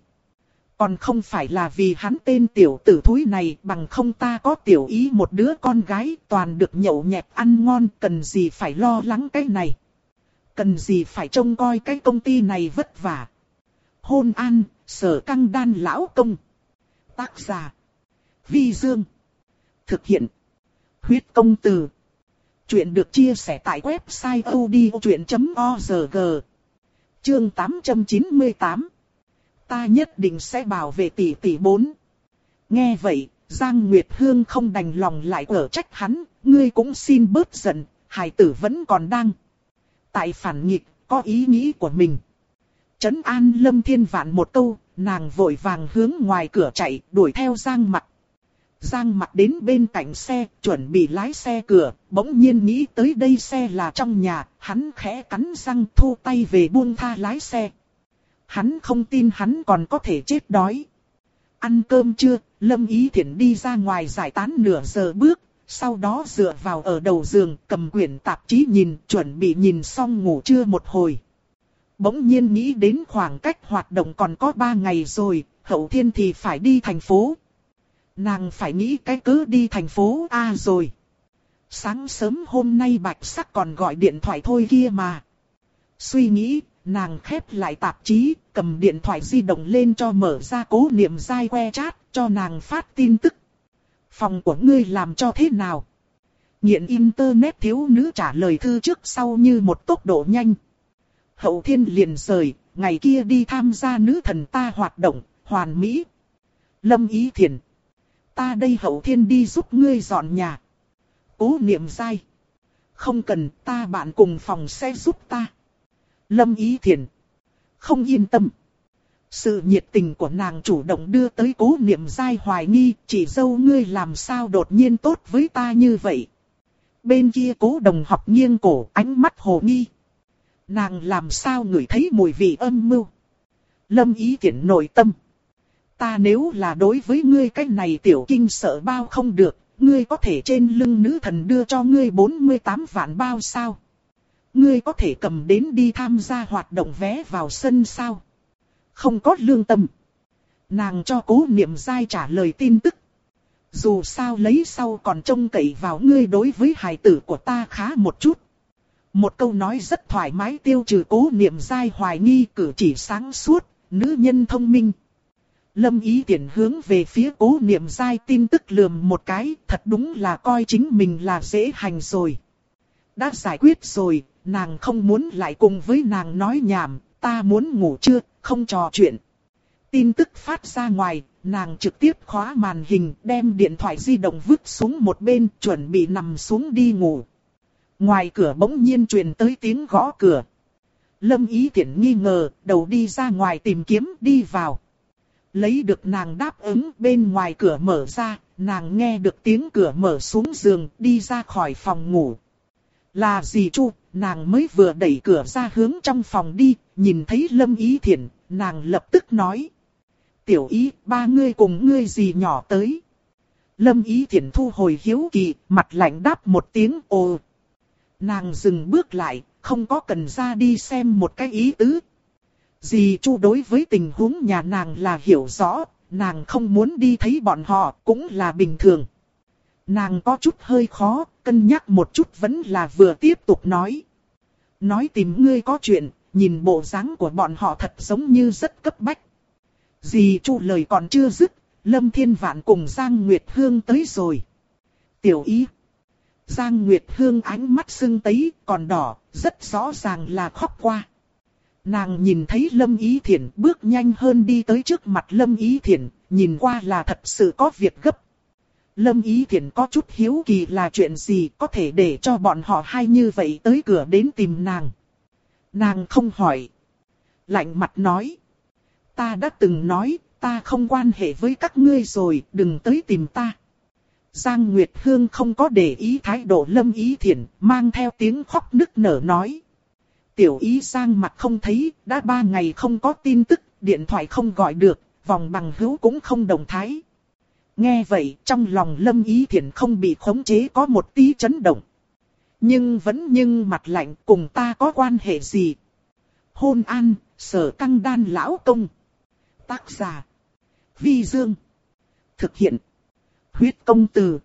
Còn không phải là vì hắn tên tiểu tử thúi này bằng không ta có tiểu ý một đứa con gái toàn được nhậu nhẹt ăn ngon cần gì phải lo lắng cái này. Cần gì phải trông coi cái công ty này vất vả. Hôn an, sở căng đan lão công. Tác giả. Vi Dương. Thực hiện. Huyết công từ. Chuyện được chia sẻ tại website odchuyện.org. Chương 898 Ta nhất định sẽ bảo vệ tỷ tỷ bốn. Nghe vậy, Giang Nguyệt Hương không đành lòng lại ở trách hắn, ngươi cũng xin bớt giận, hải tử vẫn còn đang. Tại phản nghịch, có ý nghĩ của mình. Trấn an Lâm Thiên Vạn một câu, nàng vội vàng hướng ngoài cửa chạy, đuổi theo Giang Mặc. Giang mặt đến bên cạnh xe, chuẩn bị lái xe cửa, bỗng nhiên nghĩ tới đây xe là trong nhà, hắn khẽ cắn răng thu tay về buông tha lái xe. Hắn không tin hắn còn có thể chết đói. Ăn cơm chưa, Lâm Ý Thiển đi ra ngoài giải tán nửa giờ bước, sau đó dựa vào ở đầu giường cầm quyển tạp chí nhìn, chuẩn bị nhìn xong ngủ trưa một hồi. Bỗng nhiên nghĩ đến khoảng cách hoạt động còn có 3 ngày rồi, hậu thiên thì phải đi thành phố. Nàng phải nghĩ cái cứ đi thành phố A rồi. Sáng sớm hôm nay bạch sắc còn gọi điện thoại thôi kia mà. Suy nghĩ, nàng khép lại tạp chí, cầm điện thoại di động lên cho mở ra cố niệm dai que chat, cho nàng phát tin tức. Phòng của ngươi làm cho thế nào? Nghiện internet thiếu nữ trả lời thư trước sau như một tốc độ nhanh. Hậu thiên liền rời, ngày kia đi tham gia nữ thần ta hoạt động, hoàn mỹ. Lâm ý thiền. Ta đây hậu thiên đi giúp ngươi dọn nhà. Cố niệm dai. Không cần ta bạn cùng phòng sẽ giúp ta. Lâm Ý Thiền. Không yên tâm. Sự nhiệt tình của nàng chủ động đưa tới cố niệm dai hoài nghi, chỉ dâu ngươi làm sao đột nhiên tốt với ta như vậy. Bên kia cố đồng học nghiêng cổ ánh mắt hồ nghi. Nàng làm sao ngửi thấy mùi vị âm mưu. Lâm ý thiện nội tâm. Ta nếu là đối với ngươi cái này tiểu kinh sợ bao không được, ngươi có thể trên lưng nữ thần đưa cho ngươi 48 vạn bao sao? Ngươi có thể cầm đến đi tham gia hoạt động vé vào sân sao? Không có lương tâm. Nàng cho cố niệm dai trả lời tin tức. Dù sao lấy sau còn trông cậy vào ngươi đối với hài tử của ta khá một chút. Một câu nói rất thoải mái tiêu trừ cố niệm dai hoài nghi cử chỉ sáng suốt, nữ nhân thông minh. Lâm ý tiện hướng về phía cố niệm dai tin tức lườm một cái, thật đúng là coi chính mình là dễ hành rồi. Đã giải quyết rồi, nàng không muốn lại cùng với nàng nói nhảm, ta muốn ngủ chưa, không trò chuyện. Tin tức phát ra ngoài, nàng trực tiếp khóa màn hình, đem điện thoại di động vứt xuống một bên, chuẩn bị nằm xuống đi ngủ. Ngoài cửa bỗng nhiên truyền tới tiếng gõ cửa. Lâm ý tiện nghi ngờ, đầu đi ra ngoài tìm kiếm, đi vào. Lấy được nàng đáp ứng bên ngoài cửa mở ra, nàng nghe được tiếng cửa mở xuống giường, đi ra khỏi phòng ngủ. Là gì chu, nàng mới vừa đẩy cửa ra hướng trong phòng đi, nhìn thấy Lâm Ý Thiển, nàng lập tức nói. Tiểu ý, ba ngươi cùng ngươi gì nhỏ tới. Lâm Ý Thiển thu hồi hiếu kỳ, mặt lạnh đáp một tiếng ồ. Nàng dừng bước lại, không có cần ra đi xem một cái ý tứ. Dì Chu đối với tình huống nhà nàng là hiểu rõ, nàng không muốn đi thấy bọn họ cũng là bình thường. Nàng có chút hơi khó, cân nhắc một chút vẫn là vừa tiếp tục nói. Nói tìm ngươi có chuyện, nhìn bộ dáng của bọn họ thật giống như rất cấp bách. Dì Chu lời còn chưa dứt, Lâm Thiên Vạn cùng Giang Nguyệt Hương tới rồi. Tiểu ý. Giang Nguyệt Hương ánh mắt sưng tấy, còn đỏ, rất rõ ràng là khóc qua. Nàng nhìn thấy Lâm Ý Thiển bước nhanh hơn đi tới trước mặt Lâm Ý Thiển, nhìn qua là thật sự có việc gấp. Lâm Ý Thiển có chút hiếu kỳ là chuyện gì có thể để cho bọn họ hai như vậy tới cửa đến tìm nàng. Nàng không hỏi. Lạnh mặt nói. Ta đã từng nói, ta không quan hệ với các ngươi rồi, đừng tới tìm ta. Giang Nguyệt Hương không có để ý thái độ Lâm Ý Thiển, mang theo tiếng khóc nức nở nói. Tiểu ý sang mặt không thấy, đã ba ngày không có tin tức, điện thoại không gọi được, vòng bằng hữu cũng không đồng thái. Nghe vậy, trong lòng Lâm Ý thiện không bị khống chế có một tí chấn động. Nhưng vẫn nhưng mặt lạnh cùng ta có quan hệ gì? Hôn an, sở căng đan lão công. Tác giả. Vi Dương. Thực hiện. Huyết công từ.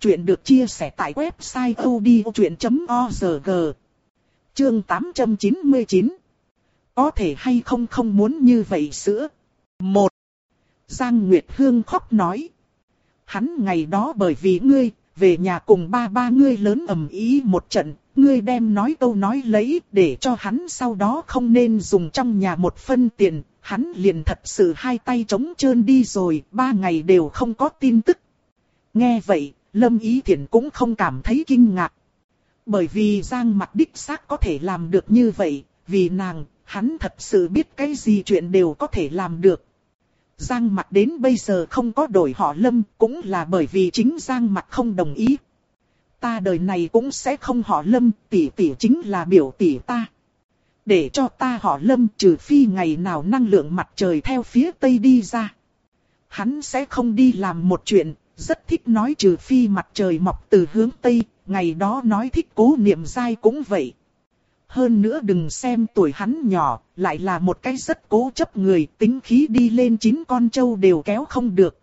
Chuyện được chia sẻ tại website odchuyện.org. Chương 899. Có thể hay không không muốn như vậy sữa. Một. Giang Nguyệt Hương khóc nói. Hắn ngày đó bởi vì ngươi, về nhà cùng ba ba ngươi lớn ầm ý một trận, ngươi đem nói câu nói lấy để cho hắn sau đó không nên dùng trong nhà một phân tiền, hắn liền thật sự hai tay trống trơn đi rồi, ba ngày đều không có tin tức. Nghe vậy, Lâm Ý Thiển cũng không cảm thấy kinh ngạc. Bởi vì Giang mặt đích xác có thể làm được như vậy, vì nàng, hắn thật sự biết cái gì chuyện đều có thể làm được. Giang mặt đến bây giờ không có đổi họ Lâm, cũng là bởi vì chính Giang mặt không đồng ý. Ta đời này cũng sẽ không họ Lâm, tỷ tỷ chính là biểu tỷ ta. Để cho ta họ Lâm trừ phi ngày nào năng lượng mặt trời theo phía Tây đi ra. Hắn sẽ không đi làm một chuyện, rất thích nói trừ phi mặt trời mọc từ hướng Tây, ngày đó nói thích cố niệm dai cũng vậy. Hơn nữa đừng xem tuổi hắn nhỏ, lại là một cái rất cố chấp người, tính khí đi lên chín con trâu đều kéo không được.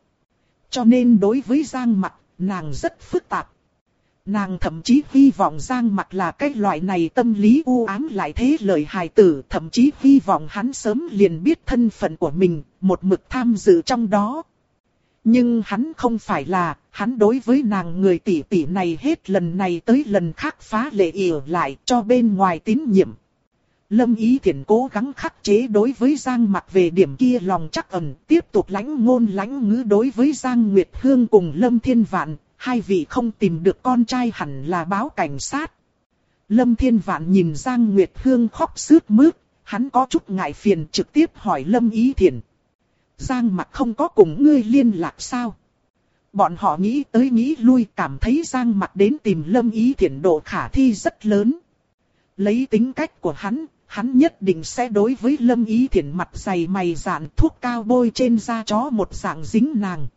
Cho nên đối với Giang Mặc, nàng rất phức tạp. Nàng thậm chí hy vọng Giang Mặc là cái loại này tâm lý u ám lại thế lời hài tử, thậm chí hy vọng hắn sớm liền biết thân phận của mình, một mực tham dự trong đó. Nhưng hắn không phải là, hắn đối với nàng người tỷ tỷ này hết lần này tới lần khác phá lệ ỉa lại cho bên ngoài tín nhiệm. Lâm Ý Thiển cố gắng khắc chế đối với Giang mặt về điểm kia lòng chắc ẩn, tiếp tục lãnh ngôn lãnh ngữ đối với Giang Nguyệt Hương cùng Lâm Thiên Vạn, hai vị không tìm được con trai hẳn là báo cảnh sát. Lâm Thiên Vạn nhìn Giang Nguyệt Hương khóc sướt mướt, hắn có chút ngại phiền trực tiếp hỏi Lâm Ý Thiển. Giang mặt không có cùng ngươi liên lạc sao? Bọn họ nghĩ tới nghĩ lui cảm thấy Giang mặt đến tìm Lâm Ý Thiển độ khả thi rất lớn. Lấy tính cách của hắn, hắn nhất định sẽ đối với Lâm Ý Thiển mặt dày mày dạn thuốc cao bôi trên da chó một dạng dính nàng.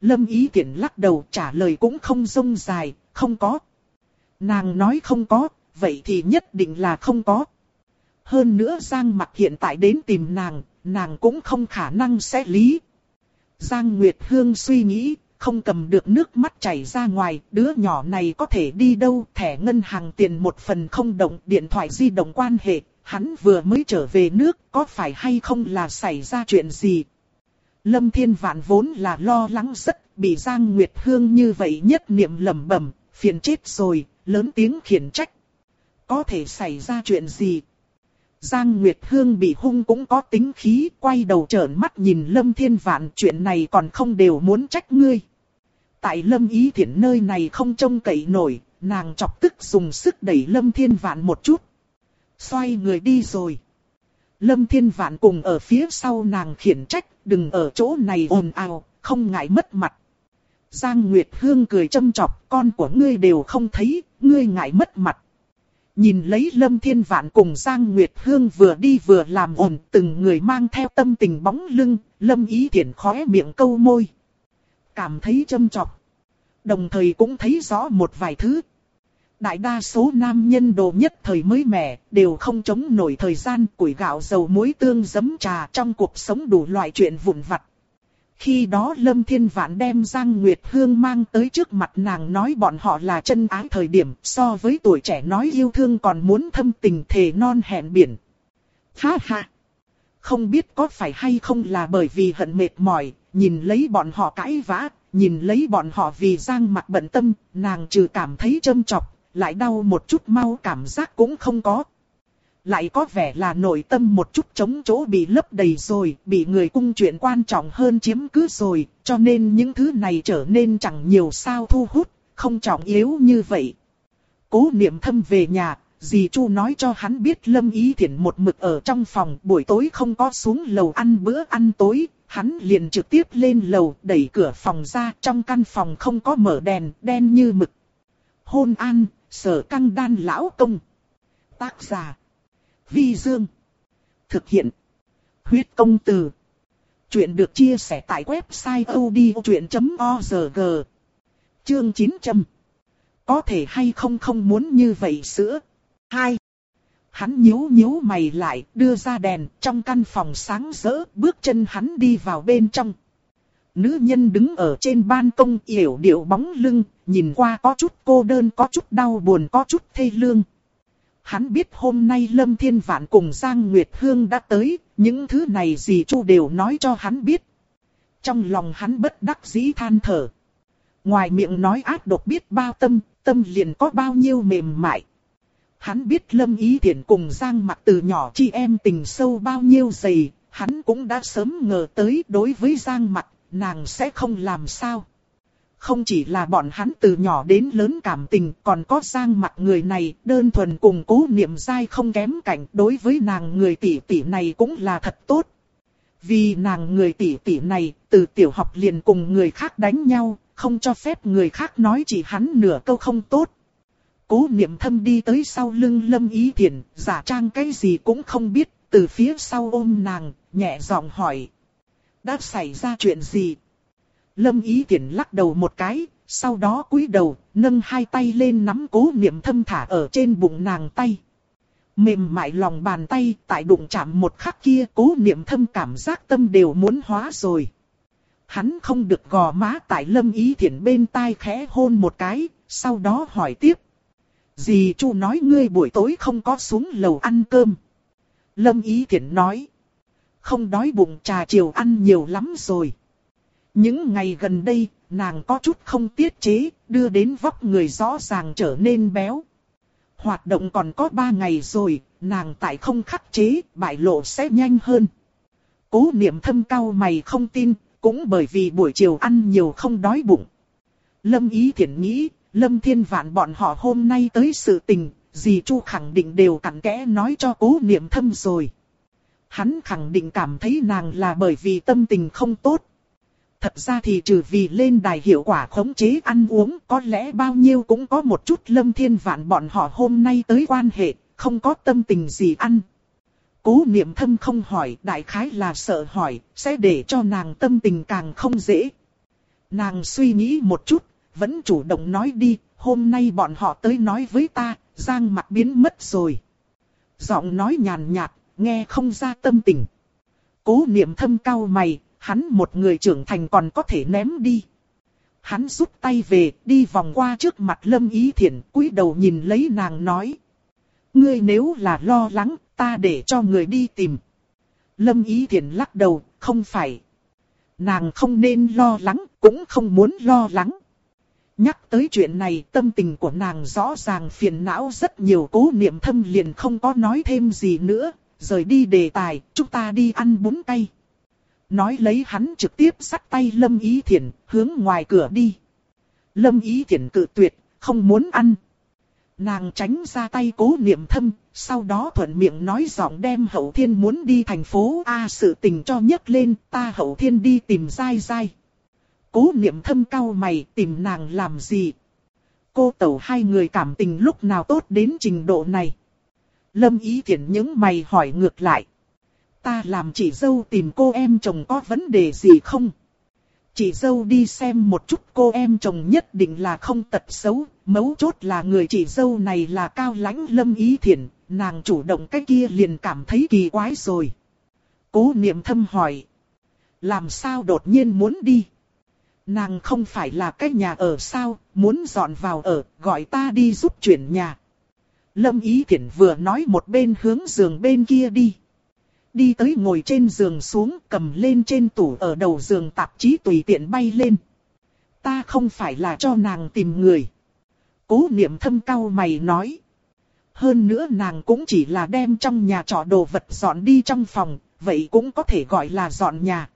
Lâm Ý Thiển lắc đầu trả lời cũng không rông dài, không có. Nàng nói không có, vậy thì nhất định là không có. Hơn nữa Giang mặt hiện tại đến tìm nàng, nàng cũng không khả năng sẽ lý. Giang Nguyệt Hương suy nghĩ, không cầm được nước mắt chảy ra ngoài, đứa nhỏ này có thể đi đâu, thẻ ngân hàng tiền một phần không động, điện thoại di động quan hệ, hắn vừa mới trở về nước, có phải hay không là xảy ra chuyện gì. Lâm Thiên Vạn vốn là lo lắng rất, bị Giang Nguyệt Hương như vậy nhất niệm lẩm bẩm, phiền chết rồi, lớn tiếng khiển trách. Có thể xảy ra chuyện gì? Giang Nguyệt Hương bị hung cũng có tính khí, quay đầu trợn mắt nhìn Lâm Thiên Vạn chuyện này còn không đều muốn trách ngươi. Tại Lâm Ý Thiển nơi này không trông cậy nổi, nàng chọc tức dùng sức đẩy Lâm Thiên Vạn một chút. Xoay người đi rồi. Lâm Thiên Vạn cùng ở phía sau nàng khiển trách, đừng ở chỗ này ồn ào, không ngại mất mặt. Giang Nguyệt Hương cười châm chọc, con của ngươi đều không thấy, ngươi ngại mất mặt. Nhìn lấy Lâm Thiên Vạn cùng Giang Nguyệt Hương vừa đi vừa làm ồn, từng người mang theo tâm tình bóng lưng, Lâm Ý Thiển khóe miệng câu môi. Cảm thấy châm chọc. Đồng thời cũng thấy rõ một vài thứ. Đại đa số nam nhân đồ nhất thời mới mẻ, đều không chống nổi thời gian củi gạo dầu muối tương giấm trà trong cuộc sống đủ loại chuyện vụn vặt. Khi đó Lâm Thiên Vạn đem Giang Nguyệt Hương mang tới trước mặt nàng nói bọn họ là chân ái thời điểm so với tuổi trẻ nói yêu thương còn muốn thâm tình thề non hẹn biển. Ha ha! Không biết có phải hay không là bởi vì hận mệt mỏi, nhìn lấy bọn họ cãi vã, nhìn lấy bọn họ vì Giang mặt bận tâm, nàng trừ cảm thấy châm chọc, lại đau một chút mau cảm giác cũng không có lại có vẻ là nội tâm một chút chống chỗ bị lấp đầy rồi, bị người cung chuyện quan trọng hơn chiếm cứ rồi, cho nên những thứ này trở nên chẳng nhiều sao thu hút, không trọng yếu như vậy. Cố niệm thâm về nhà, dì Chu nói cho hắn biết Lâm Ý Thiển một mực ở trong phòng, buổi tối không có xuống lầu ăn bữa ăn tối, hắn liền trực tiếp lên lầu, đẩy cửa phòng ra, trong căn phòng không có mở đèn, đen như mực. Hôn an, sở căng đan lão công. Tác giả Vi Dương. Thực hiện. Huyết công từ. Chuyện được chia sẻ tại website odchuyện.org. Chương 900. Có thể hay không không muốn như vậy sữa. 2. Hắn nhíu nhíu mày lại, đưa ra đèn, trong căn phòng sáng rỡ, bước chân hắn đi vào bên trong. Nữ nhân đứng ở trên ban công yểu điệu bóng lưng, nhìn qua có chút cô đơn, có chút đau buồn, có chút thê lương. Hắn biết hôm nay Lâm Thiên Vạn cùng Giang Nguyệt Hương đã tới, những thứ này gì Chu đều nói cho hắn biết. Trong lòng hắn bất đắc dĩ than thở. Ngoài miệng nói ác độc biết bao tâm, tâm liền có bao nhiêu mềm mại. Hắn biết Lâm Ý Thiển cùng Giang Mặc từ nhỏ chi em tình sâu bao nhiêu dày, hắn cũng đã sớm ngờ tới đối với Giang Mặc, nàng sẽ không làm sao. Không chỉ là bọn hắn từ nhỏ đến lớn cảm tình, còn có giang mặt người này, đơn thuần cùng cố niệm dai không kém cảnh, đối với nàng người tỷ tỷ này cũng là thật tốt. Vì nàng người tỷ tỷ này, từ tiểu học liền cùng người khác đánh nhau, không cho phép người khác nói chỉ hắn nửa câu không tốt. Cố niệm thâm đi tới sau lưng lâm ý thiền, giả trang cái gì cũng không biết, từ phía sau ôm nàng, nhẹ giọng hỏi. Đã xảy ra chuyện gì? Lâm Ý thiển lắc đầu một cái, sau đó cúi đầu, nâng hai tay lên nắm cố niệm thâm thả ở trên bụng nàng tay. Mềm mại lòng bàn tay, tại đụng chạm một khắc kia cố niệm thâm cảm giác tâm đều muốn hóa rồi. Hắn không được gò má tại lâm ý thiển bên tai khẽ hôn một cái, sau đó hỏi tiếp. Dì chu nói ngươi buổi tối không có xuống lầu ăn cơm. Lâm ý thiển nói. Không đói bụng trà chiều ăn nhiều lắm rồi. Những ngày gần đây, nàng có chút không tiết chế, đưa đến vóc người rõ ràng trở nên béo. Hoạt động còn có 3 ngày rồi, nàng tại không khắc chế, bại lộ sẽ nhanh hơn. Cố niệm thâm cao mày không tin, cũng bởi vì buổi chiều ăn nhiều không đói bụng. Lâm ý thiện nghĩ, Lâm thiên vạn bọn họ hôm nay tới sự tình, dì Chu khẳng định đều cặn kẽ nói cho cố niệm thâm rồi. Hắn khẳng định cảm thấy nàng là bởi vì tâm tình không tốt, Thật ra thì trừ vì lên đài hiệu quả khống chế ăn uống có lẽ bao nhiêu cũng có một chút lâm thiên vạn bọn họ hôm nay tới quan hệ, không có tâm tình gì ăn. Cố niệm thâm không hỏi, đại khái là sợ hỏi, sẽ để cho nàng tâm tình càng không dễ. Nàng suy nghĩ một chút, vẫn chủ động nói đi, hôm nay bọn họ tới nói với ta, giang mặt biến mất rồi. Giọng nói nhàn nhạt, nghe không ra tâm tình. Cố niệm thâm cao mày, hắn một người trưởng thành còn có thể ném đi. Hắn rút tay về, đi vòng qua trước mặt Lâm Ý Thiển, cúi đầu nhìn lấy nàng nói. Ngươi nếu là lo lắng, ta để cho người đi tìm. Lâm Ý Thiển lắc đầu, không phải. Nàng không nên lo lắng, cũng không muốn lo lắng. Nhắc tới chuyện này, tâm tình của nàng rõ ràng phiền não rất nhiều cố niệm thâm liền không có nói thêm gì nữa, rời đi đề tài, chúng ta đi ăn bún cay. Nói lấy hắn trực tiếp sắt tay Lâm Ý Thiển, hướng ngoài cửa đi. Lâm Ý Thiển cự tuyệt, không muốn ăn. Nàng tránh ra tay cố niệm thâm, sau đó thuận miệng nói giọng đem hậu thiên muốn đi thành phố A sự tình cho nhấc lên, ta hậu thiên đi tìm dai dai. Cố niệm thâm cau mày tìm nàng làm gì? Cô tẩu hai người cảm tình lúc nào tốt đến trình độ này? Lâm ý thiện những mày hỏi ngược lại. Ta làm chị dâu tìm cô em chồng có vấn đề gì không? Chị dâu đi xem một chút cô em chồng nhất định là không tật xấu, mấu chốt là người chị dâu này là cao lãnh lâm ý thiện, nàng chủ động cái kia liền cảm thấy kỳ quái rồi. Cố niệm thâm hỏi. Làm sao đột nhiên muốn đi? Nàng không phải là cái nhà ở sao, muốn dọn vào ở, gọi ta đi giúp chuyển nhà. Lâm Ý Thiển vừa nói một bên hướng giường bên kia đi. Đi tới ngồi trên giường xuống cầm lên trên tủ ở đầu giường tạp chí tùy tiện bay lên. Ta không phải là cho nàng tìm người. Cố niệm thâm cao mày nói. Hơn nữa nàng cũng chỉ là đem trong nhà trọ đồ vật dọn đi trong phòng, vậy cũng có thể gọi là dọn nhà.